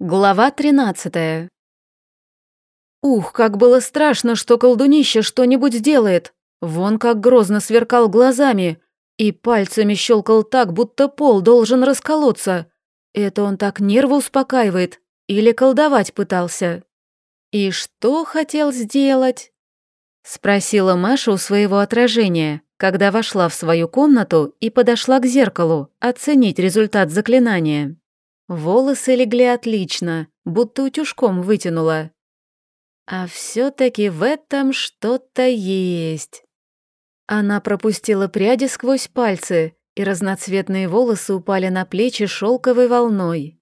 Глава 13 Ух, как было страшно, что колдунище что-нибудь сделает. Вон как грозно сверкал глазами и пальцами щелкал так, будто пол должен расколоться. Это он так нервы успокаивает или колдовать пытался. И что хотел сделать? Спросила Маша у своего отражения, когда вошла в свою комнату и подошла к зеркалу оценить результат заклинания. Волосы легли отлично, будто утюжком вытянула. А все-таки в этом что-то есть. Она пропустила пряди сквозь пальцы, и разноцветные волосы упали на плечи шелковой волной.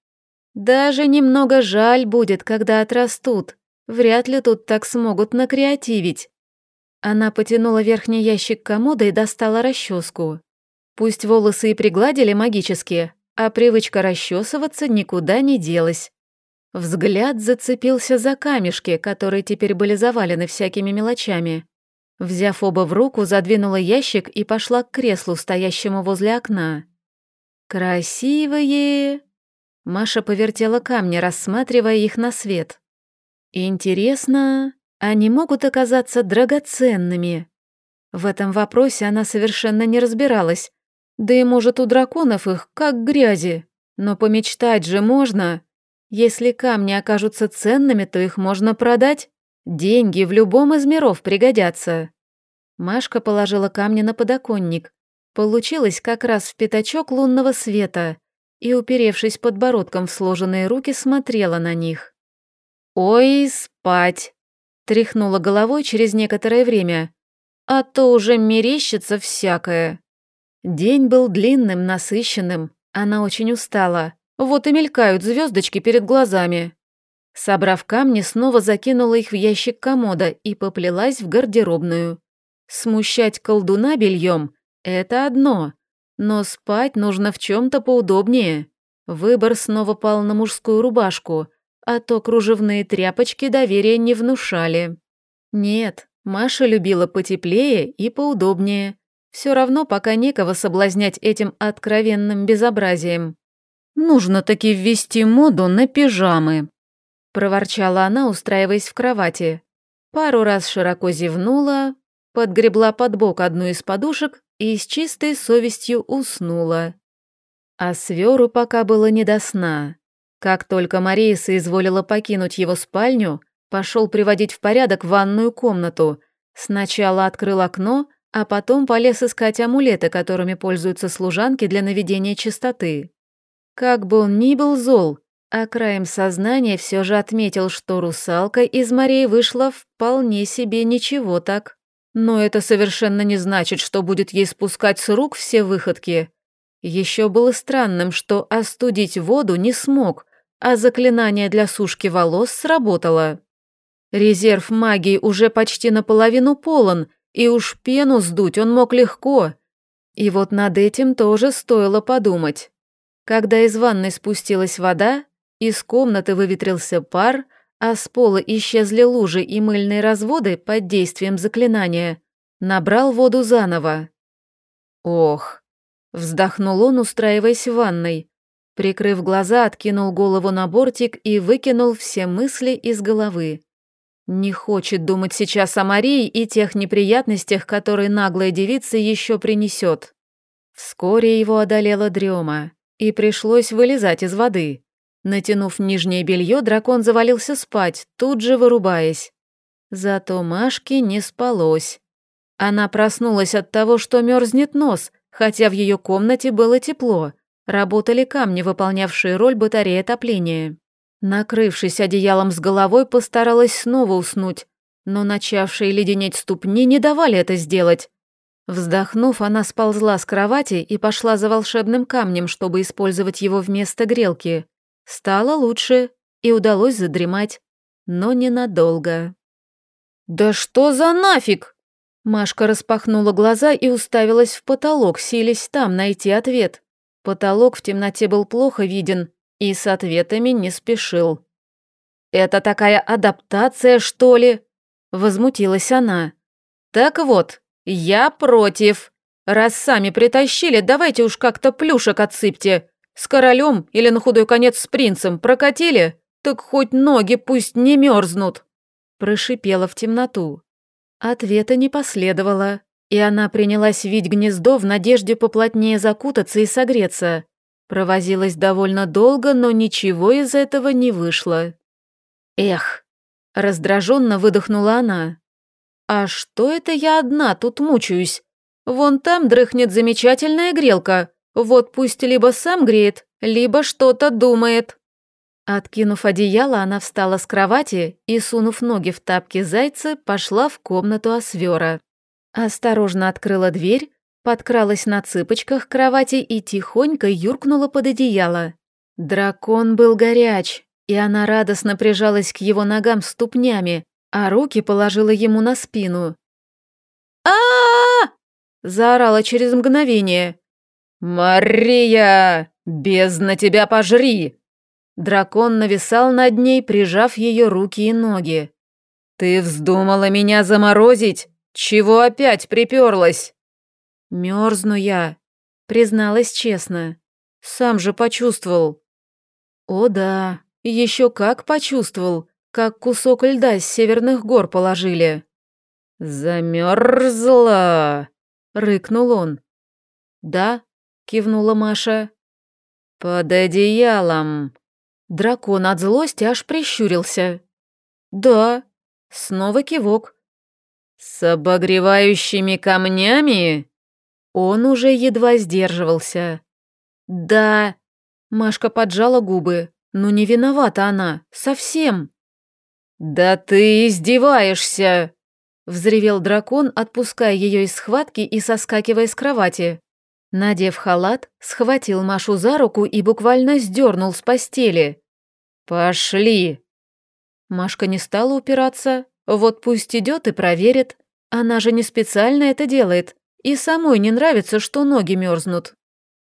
Даже немного жаль будет, когда отрастут. Вряд ли тут так смогут накреативить. Она потянула верхний ящик комода и достала расческу. Пусть волосы и пригладили магически, а привычка расчесываться никуда не делась. Взгляд зацепился за камешки, которые теперь были завалены всякими мелочами. Взяв оба в руку, задвинула ящик и пошла к креслу, стоящему возле окна. «Красивые!» Маша повертела камни, рассматривая их на свет. «Интересно, они могут оказаться драгоценными?» В этом вопросе она совершенно не разбиралась, да и может у драконов их как грязи. Но помечтать же можно. Если камни окажутся ценными, то их можно продать. Деньги в любом из миров пригодятся. Машка положила камни на подоконник. Получилось как раз в пятачок лунного света и, уперевшись подбородком в сложенные руки, смотрела на них. «Ой, спать!» — тряхнула головой через некоторое время. «А то уже мерещится всякое». День был длинным, насыщенным, она очень устала. Вот и мелькают звездочки перед глазами. Собрав камни, снова закинула их в ящик комода и поплелась в гардеробную. Смущать колдуна бельем – это одно, но спать нужно в чем-то поудобнее. Выбор снова пал на мужскую рубашку, а то кружевные тряпочки доверия не внушали. Нет, Маша любила потеплее и поудобнее, все равно пока некого соблазнять этим откровенным безобразием. «Нужно таки ввести моду на пижамы», — проворчала она, устраиваясь в кровати. Пару раз широко зевнула, подгребла под бок одну из подушек и с чистой совестью уснула. А Сверу пока было не до сна. Как только Мария соизволила покинуть его спальню, пошел приводить в порядок ванную комнату. Сначала открыл окно, а потом полез искать амулеты, которыми пользуются служанки для наведения чистоты. Как бы он ни был зол, а краем сознания все же отметил, что русалка из морей вышла вполне себе ничего так. Но это совершенно не значит, что будет ей спускать с рук все выходки. Еще было странным, что остудить воду не смог, а заклинание для сушки волос сработало. Резерв магии уже почти наполовину полон, и уж пену сдуть он мог легко. И вот над этим тоже стоило подумать. Когда из ванной спустилась вода, из комнаты выветрился пар, а с пола исчезли лужи и мыльные разводы под действием заклинания, набрал воду заново. Ох, вздохнул он, устраиваясь в ванной. Прикрыв глаза, откинул голову на бортик и выкинул все мысли из головы. Не хочет думать сейчас о Марии и тех неприятностях, которые наглая девица еще принесет. Вскоре его одолела дрема, и пришлось вылезать из воды. Натянув нижнее белье, дракон завалился спать, тут же вырубаясь. Зато Машке не спалось. Она проснулась от того, что мерзнет нос, хотя в ее комнате было тепло. Работали камни, выполнявшие роль батареи отопления. Накрывшись одеялом с головой, постаралась снова уснуть, но начавшие леденеть ступни не давали это сделать. Вздохнув, она сползла с кровати и пошла за волшебным камнем, чтобы использовать его вместо грелки. Стало лучше, и удалось задремать, но ненадолго. «Да что за нафиг?» Машка распахнула глаза и уставилась в потолок, силясь там найти ответ. Потолок в темноте был плохо виден, и с ответами не спешил. «Это такая адаптация, что ли?» — возмутилась она. «Так вот, я против. Раз сами притащили, давайте уж как-то плюшек отсыпьте. С королем или на худой конец с принцем прокатили? Так хоть ноги пусть не мерзнут!» Прошипела в темноту. Ответа не последовало, и она принялась вить гнездо в надежде поплотнее закутаться и согреться. Провозилась довольно долго, но ничего из этого не вышло. «Эх!» — раздраженно выдохнула она. «А что это я одна тут мучаюсь? Вон там дрыхнет замечательная грелка. Вот пусть либо сам греет, либо что-то думает». Откинув одеяло, она встала с кровати и, сунув ноги в тапки зайца, пошла в комнату Освера. Осторожно открыла дверь, подкралась на цыпочках к кровати и тихонько юркнула под одеяло. Дракон был горяч, и она радостно прижалась к его ногам ступнями, а руки положила ему на спину. а заорала через мгновение. «Мария! Бездна тебя пожри!» Дракон нависал над ней, прижав ее руки и ноги. «Ты вздумала меня заморозить? Чего опять приперлась?» «Мерзну я», — призналась честно. «Сам же почувствовал». «О да, еще как почувствовал, как кусок льда с северных гор положили». «Замерзла!» — рыкнул он. «Да», — кивнула Маша. «Под одеялом». Дракон от злости аж прищурился. «Да». Снова кивок. «С обогревающими камнями?» Он уже едва сдерживался. «Да». Машка поджала губы. «Ну не виновата она. Совсем». «Да ты издеваешься!» Взревел дракон, отпуская ее из схватки и соскакивая с кровати. Надев халат, схватил Машу за руку и буквально сдернул с постели. «Пошли!» Машка не стала упираться. Вот пусть идет и проверит. Она же не специально это делает. И самой не нравится, что ноги мерзнут.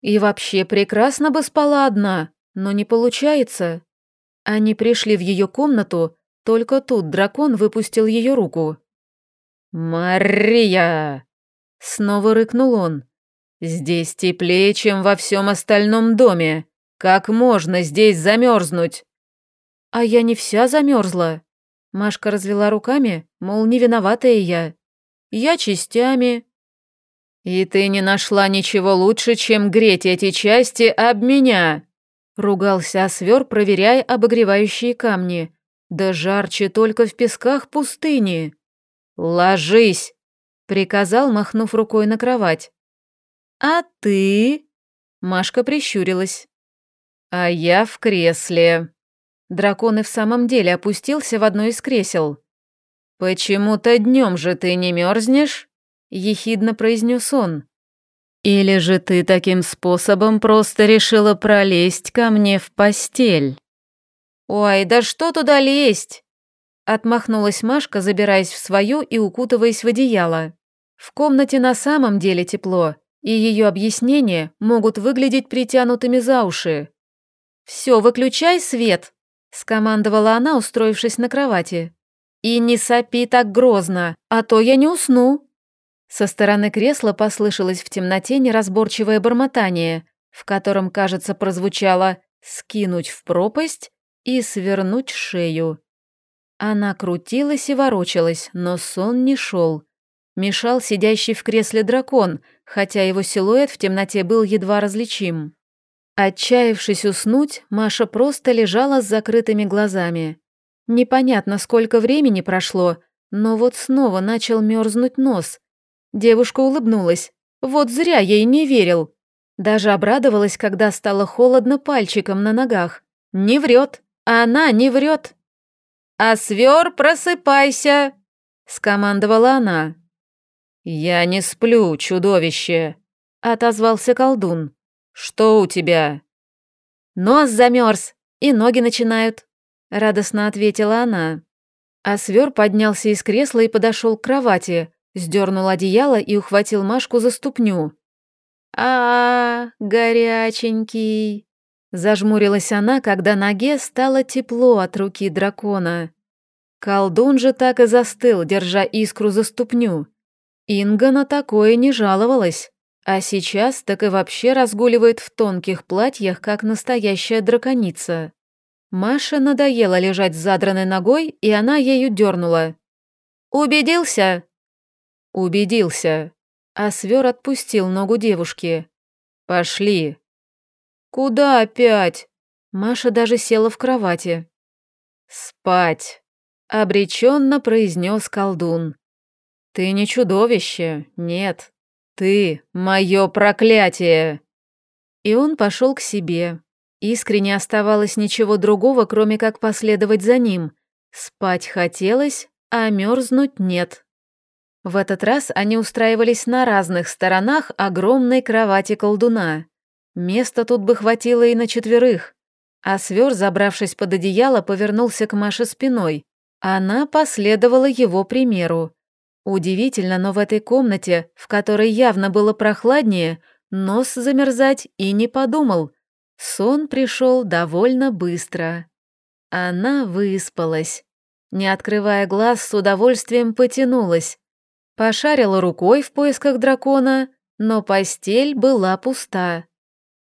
И вообще прекрасно бы спала одна, но не получается. Они пришли в ее комнату, только тут дракон выпустил ее руку. «Мария!» Снова рыкнул он. «Здесь теплее, чем во всем остальном доме. Как можно здесь замерзнуть?» «А я не вся замерзла». Машка развела руками, мол, не виноватая я. «Я частями». «И ты не нашла ничего лучше, чем греть эти части об меня?» Ругался Освер, проверяя обогревающие камни. «Да жарче только в песках пустыни». «Ложись!» — приказал, махнув рукой на кровать. «А ты?» — Машка прищурилась. «А я в кресле». Дракон и в самом деле опустился в одно из кресел. «Почему-то днем же ты не мерзнешь?» — ехидно произнес он. «Или же ты таким способом просто решила пролезть ко мне в постель?» «Ой, да что туда лезть?» Отмахнулась Машка, забираясь в свою и укутываясь в одеяло. В комнате на самом деле тепло, и ее объяснения могут выглядеть притянутыми за уши. «Все, выключай свет!» – скомандовала она, устроившись на кровати. «И не сопи так грозно, а то я не усну!» Со стороны кресла послышалось в темноте неразборчивое бормотание, в котором, кажется, прозвучало «скинуть в пропасть» и «свернуть шею». Она крутилась и ворочалась, но сон не шел. Мешал сидящий в кресле дракон, хотя его силуэт в темноте был едва различим. Отчаявшись уснуть, Маша просто лежала с закрытыми глазами. Непонятно, сколько времени прошло, но вот снова начал мерзнуть нос. Девушка улыбнулась. Вот зря ей не верил. Даже обрадовалась, когда стало холодно пальчиком на ногах. Не врет, а она не врет. «А свер, просыпайся!» — скомандовала она. «Я не сплю, чудовище!» — отозвался колдун. «Что у тебя?» «Нос замерз, и ноги начинают», — радостно ответила она. А свер поднялся из кресла и подошел к кровати, сдернул одеяло и ухватил Машку за ступню. а, -а, -а горяченький!» Зажмурилась она, когда ноге стало тепло от руки дракона. Колдун же так и застыл, держа искру за ступню. Инга на такое не жаловалась, а сейчас так и вообще разгуливает в тонких платьях, как настоящая драконица. Маше надоело лежать с задранной ногой, и она ею дернула. «Убедился?» «Убедился». А свер отпустил ногу девушки. «Пошли». «Куда опять?» Маша даже села в кровати. «Спать», — обреченно произнес колдун. «Ты не чудовище, нет. Ты — мое проклятие!» И он пошел к себе. Искренне оставалось ничего другого, кроме как последовать за ним. Спать хотелось, а мерзнуть нет. В этот раз они устраивались на разных сторонах огромной кровати колдуна. Места тут бы хватило и на четверых. А свер, забравшись под одеяло, повернулся к Маше спиной. Она последовала его примеру. Удивительно, но в этой комнате, в которой явно было прохладнее, нос замерзать и не подумал. Сон пришел довольно быстро. Она выспалась. Не открывая глаз, с удовольствием потянулась. Пошарила рукой в поисках дракона, но постель была пуста.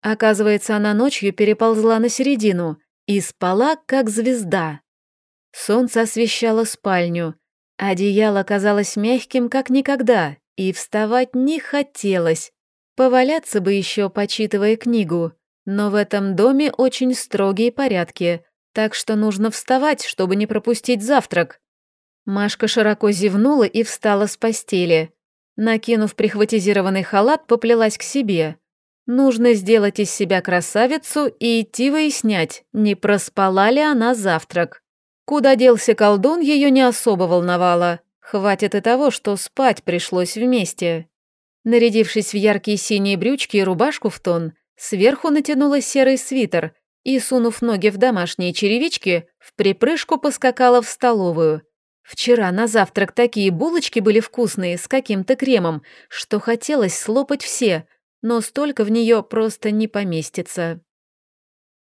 Оказывается, она ночью переползла на середину и спала, как звезда. Солнце освещало спальню, одеяло казалось мягким, как никогда, и вставать не хотелось. Поваляться бы еще, почитывая книгу, но в этом доме очень строгие порядки, так что нужно вставать, чтобы не пропустить завтрак. Машка широко зевнула и встала с постели. Накинув прихватизированный халат, поплелась к себе. Нужно сделать из себя красавицу и идти выяснять, не проспала ли она завтрак. Куда делся колдун, ее не особо волновало. Хватит и того, что спать пришлось вместе. Нарядившись в яркие синие брючки и рубашку в тон, сверху натянула серый свитер и, сунув ноги в домашние черевички, в припрыжку поскакала в столовую. Вчера на завтрак такие булочки были вкусные, с каким-то кремом, что хотелось слопать все, но столько в нее просто не поместится.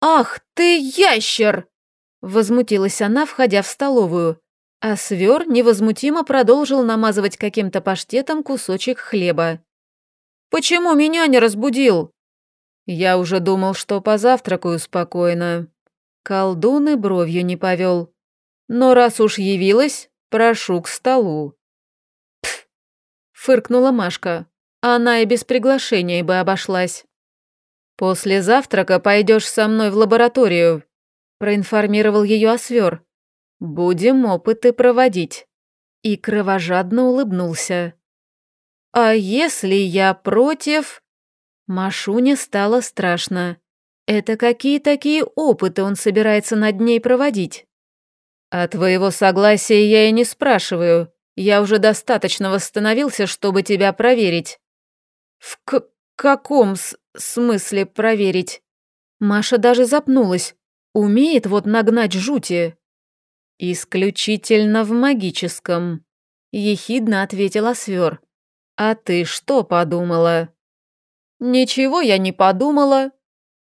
«Ах ты, ящер!» — возмутилась она, входя в столовую, а свер невозмутимо продолжил намазывать каким-то паштетом кусочек хлеба. «Почему меня не разбудил?» «Я уже думал, что позавтракаю спокойно». Колдун и бровью не повел. «Но раз уж явилась, прошу к столу». «Пф!» — фыркнула Машка. Она и без приглашения бы обошлась. «После завтрака пойдешь со мной в лабораторию», — проинформировал ее Освер. «Будем опыты проводить». И кровожадно улыбнулся. «А если я против...» Машуне стало страшно. Это какие такие опыты он собирается над ней проводить? А твоего согласия я и не спрашиваю. Я уже достаточно восстановился, чтобы тебя проверить. «В каком смысле проверить?» Маша даже запнулась. Умеет вот нагнать жути. «Исключительно в магическом», — ехидно ответила Свер. «А ты что подумала?» «Ничего я не подумала».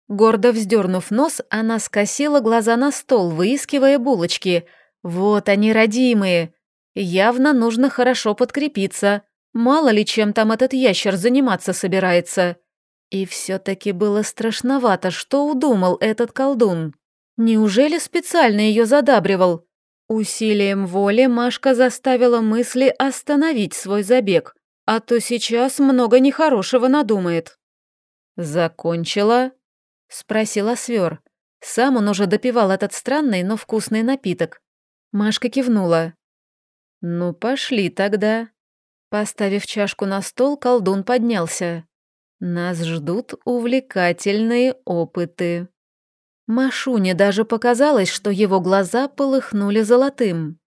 Гордо вздернув нос, она скосила глаза на стол, выискивая булочки. «Вот они, родимые. Явно нужно хорошо подкрепиться. Мало ли чем там этот ящер заниматься собирается. И все-таки было страшновато, что удумал этот колдун. Неужели специально ее задабривал? Усилием воли Машка заставила мысли остановить свой забег, а то сейчас много нехорошего надумает. «Закончила?» — спросила Свер. Сам он уже допивал этот странный, но вкусный напиток. Машка кивнула. «Ну, пошли тогда», Поставив чашку на стол, колдун поднялся. Нас ждут увлекательные опыты. Машуне даже показалось, что его глаза полыхнули золотым.